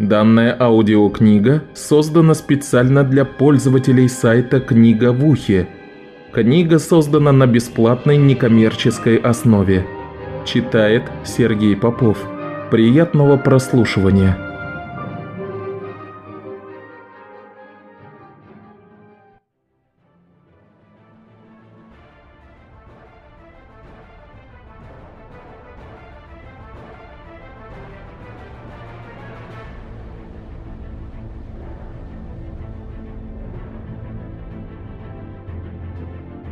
Данная аудиокнига создана специально для пользователей сайта «Книга в ухе». Книга создана на бесплатной некоммерческой основе. Читает Сергей Попов. Приятного прослушивания.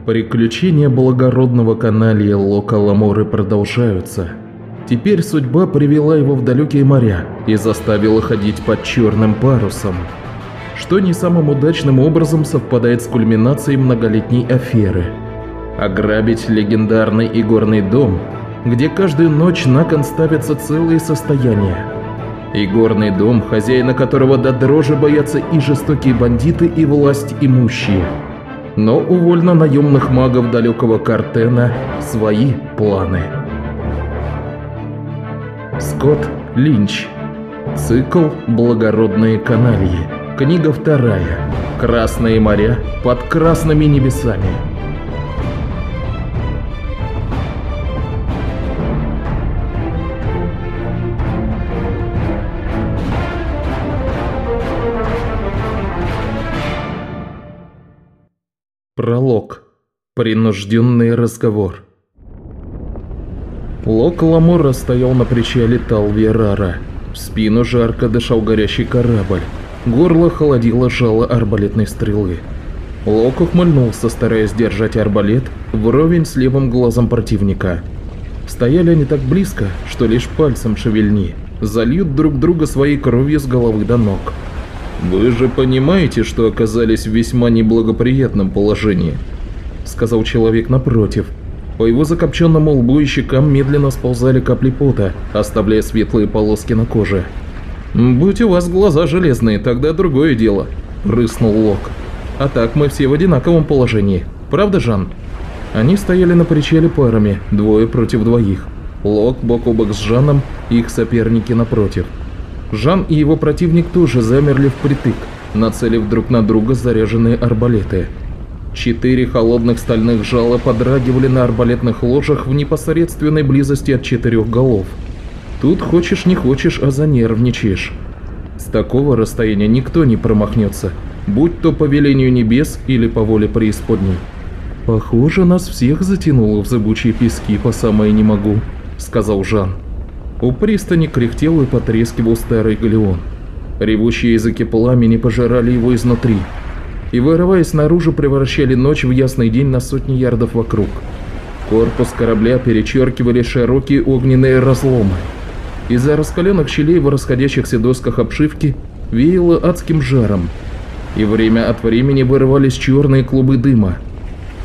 Приключения благородного каналья Лока Ламоры продолжаются. Теперь судьба привела его в далекие моря и заставила ходить под черным парусом, что не самым удачным образом совпадает с кульминацией многолетней аферы. Ограбить легендарный игорный дом, где каждую ночь на кон ставятся целые состояния. Игорный дом, хозяина которого до дрожи боятся и жестокие бандиты, и власть имущие – но у вольно-наемных магов далекого Картена свои планы. Скотт Линч. Цикл «Благородные канальи». Книга вторая. «Красные моря под красными небесами». Пролог. Принужденный разговор. Лок Ламора стоял на причале Талверара. В спину жарко дышал горящий корабль. Горло холодило жало арбалетной стрелы. Лок ухмыльнулся, стараясь держать арбалет вровень с левым глазом противника. Стояли они так близко, что лишь пальцем шевельни, зальют друг друга своей кровью с головы до ног. «Вы же понимаете, что оказались в весьма неблагоприятном положении», — сказал человек напротив. По его закопченному лбу и щекам медленно сползали капли пота, оставляя светлые полоски на коже. «Будь у вас глаза железные, тогда другое дело», – рыснул Лок. «А так мы все в одинаковом положении. Правда, Жан?» Они стояли на причале парами, двое против двоих. Лок бок о бок с Жаном, их соперники напротив. Жан и его противник тоже замерли впритык, нацелив друг на друга заряженные арбалеты. Четыре холодных стальных жала подрагивали на арбалетных ложах в непосредственной близости от четырех голов. Тут хочешь не хочешь, а занервничаешь. С такого расстояния никто не промахнется, будь то по велению небес или по воле преисподней. «Похоже, нас всех затянуло в зыбучие пески по самое не могу», — сказал Жан. У пристани кряхтел и потрескивал старый галеон. Ревущие языки пламени пожирали его изнутри. И, вырываясь наружу, превращали ночь в ясный день на сотни ярдов вокруг. Корпус корабля перечеркивали широкие огненные разломы. Из-за раскаленных щелей в расходящихся досках обшивки веяло адским жаром. И время от времени вырывались черные клубы дыма.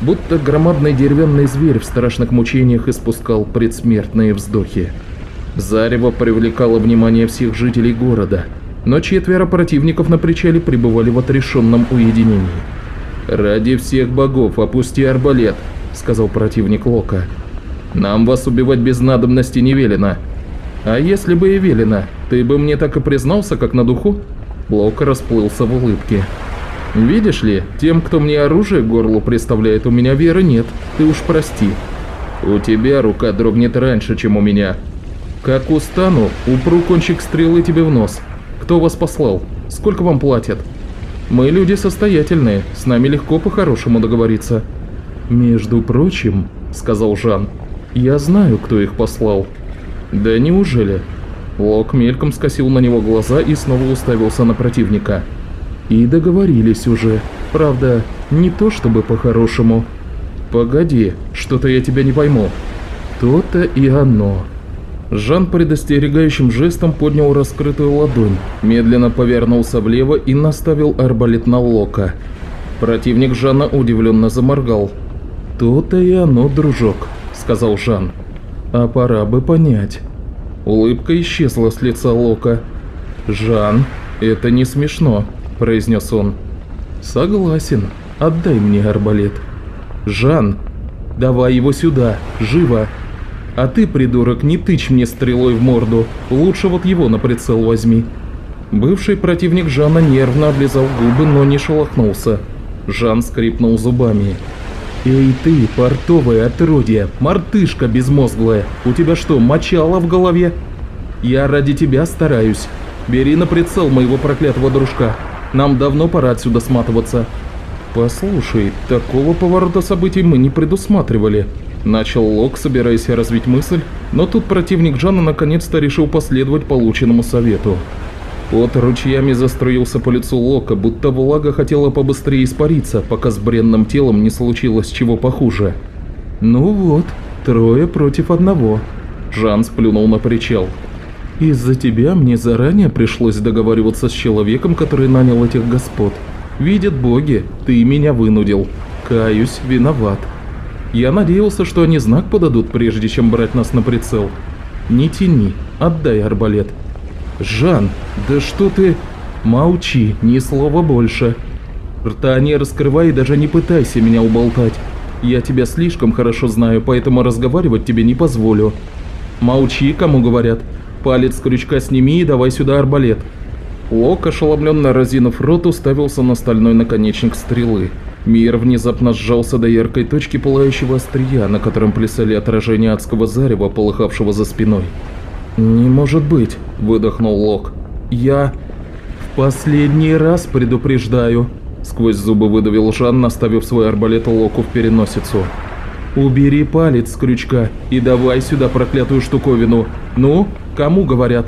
Будто громадный деревянный зверь в страшных мучениях испускал предсмертные вздохи. Зарево привлекало внимание всех жителей города, но четверо противников на причале пребывали в отрешенном уединении. «Ради всех богов опусти арбалет», — сказал противник Лока. «Нам вас убивать без надобности не велено». «А если бы и велено, ты бы мне так и признался, как на духу?» Лока расплылся в улыбке. «Видишь ли, тем, кто мне оружие к горлу представляет, у меня веры нет, ты уж прости. У тебя рука дрогнет раньше, чем у меня», как устану, упру кончик стрелы тебе в нос. Кто вас послал? Сколько вам платят? Мы люди состоятельные, с нами легко по-хорошему договориться. Между прочим, сказал Жан, я знаю, кто их послал. Да неужели? Лок мельком скосил на него глаза и снова уставился на противника. И договорились уже. Правда, не то чтобы по-хорошему. Погоди, что-то я тебя не пойму. То-то и оно. Жан предостерегающим жестом поднял раскрытую ладонь, медленно повернулся влево и наставил арбалет на Лока. Противник Жана удивленно заморгал. «То-то и оно, дружок», — сказал Жан. «А пора бы понять». Улыбка исчезла с лица Лока. «Жан, это не смешно», — произнес он. «Согласен. Отдай мне арбалет». «Жан, давай его сюда, живо!» А ты, придурок, не тычь мне стрелой в морду. Лучше вот его на прицел возьми. Бывший противник Жана нервно облизал губы, но не шелохнулся. Жан скрипнул зубами. «Эй ты, портовое отродье, мартышка безмозглая, у тебя что, мочало в голове? Я ради тебя стараюсь. Бери на прицел моего проклятого дружка. Нам давно пора отсюда сматываться». «Послушай, такого поворота событий мы не предусматривали», Начал Лок, собираясь развить мысль, но тут противник Жана наконец-то решил последовать полученному совету. Пот ручьями заструился по лицу Лока, будто влага хотела побыстрее испариться, пока с бренным телом не случилось чего похуже. «Ну вот, трое против одного», – Жан сплюнул на причал. «Из-за тебя мне заранее пришлось договариваться с человеком, который нанял этих господ. Видят боги, ты меня вынудил. Каюсь, виноват. Я надеялся, что они знак подадут, прежде чем брать нас на прицел. Не тяни, отдай арбалет». «Жан, да что ты...» «Молчи, ни слова больше. Рта не раскрывай и даже не пытайся меня уболтать. Я тебя слишком хорошо знаю, поэтому разговаривать тебе не позволю. Молчи, кому говорят. Палец с крючка сними и давай сюда арбалет». Лок, ошеломленно разинув рот, уставился на стальной наконечник стрелы. Мир внезапно сжался до яркой точки пылающего острия, на котором плясали отражения адского зарева, полыхавшего за спиной. «Не может быть», – выдохнул Лок. «Я... в последний раз предупреждаю», – сквозь зубы выдавил Жан, наставив свой арбалет Локу в переносицу. «Убери палец с крючка и давай сюда проклятую штуковину. Ну, кому говорят?»